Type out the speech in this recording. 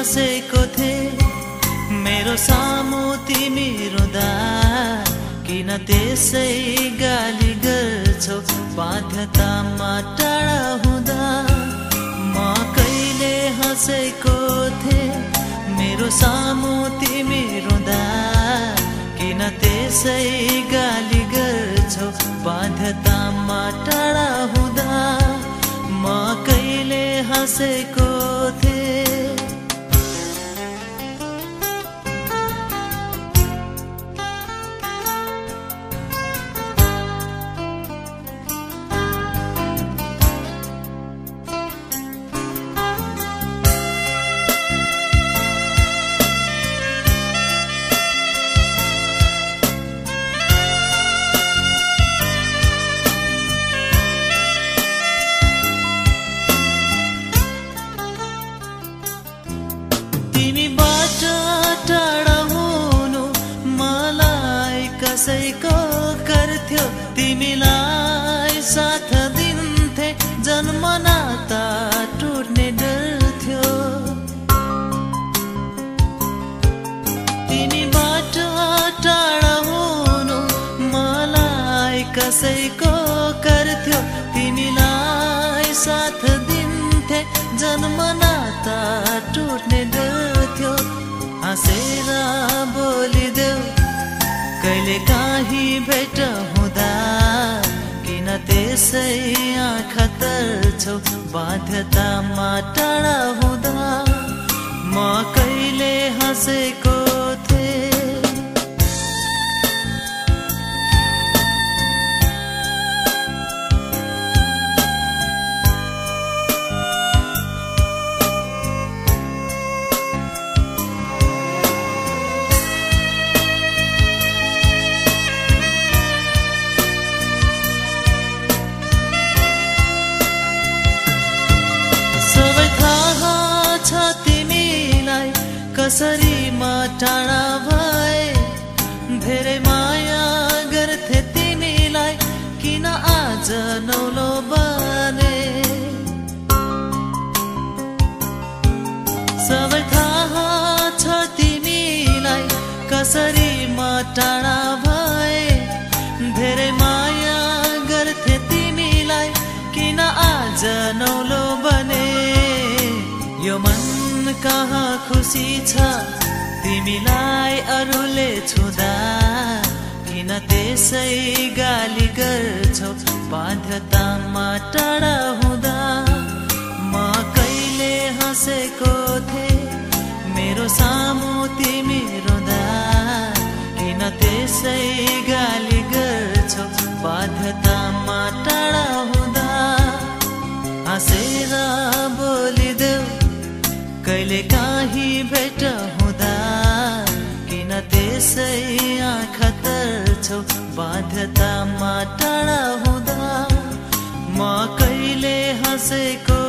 हाँसेको थिए मेरो सामु तिमी रुँदा किन त्यसै गाली गर्छौ बाध्यतामा टाढा हुँदा। म कहिले हाँसेको थिएँ मेरो सामु तिमी रुँदा किन त्यसै गाली गर्छौ बाध्यतामा टाढा हुँदा। म कहिले हाँसेको तिमीबाट टाढा हुनु मलाई कसैको गर्थ्यो तिमीलाई साथ दिन्थे जन्म नाता टुट्ने डर थियो। तिमीबाट टाढा हुनु मलाई कसैको गर्थ्यो तिमीलाई साथ दिन्थे जन्म नाता टुट्ने त्यसै आँखा तर्छौ बाध्यतामा टाढा हुँदा। म कहिले हाँसेको कसरी म टाढा भए धेरै माया गर्थे तिमीलाई किन आज नौलो बने। सबै थाहा छ तिमीलाई कसरी म टाढा भए धेरै माया गर्थे तिमीलाई किन आज नौलो कहाँ खुसी छ? तिमीलाई अरूले छुँदा किन त्यसै गाली गर्छौ? बाध्यतामा टाढा हुँदा म कहिले हाँसेको थिएँ? मेरो सामु तिमी रुँदा किन त्यसै गाली कहिले काहीँ भेट हुँदा किन त्यसै आँखा तर्छौ बाध्यतामा टाढा हुँदा म कहिले हाँसेको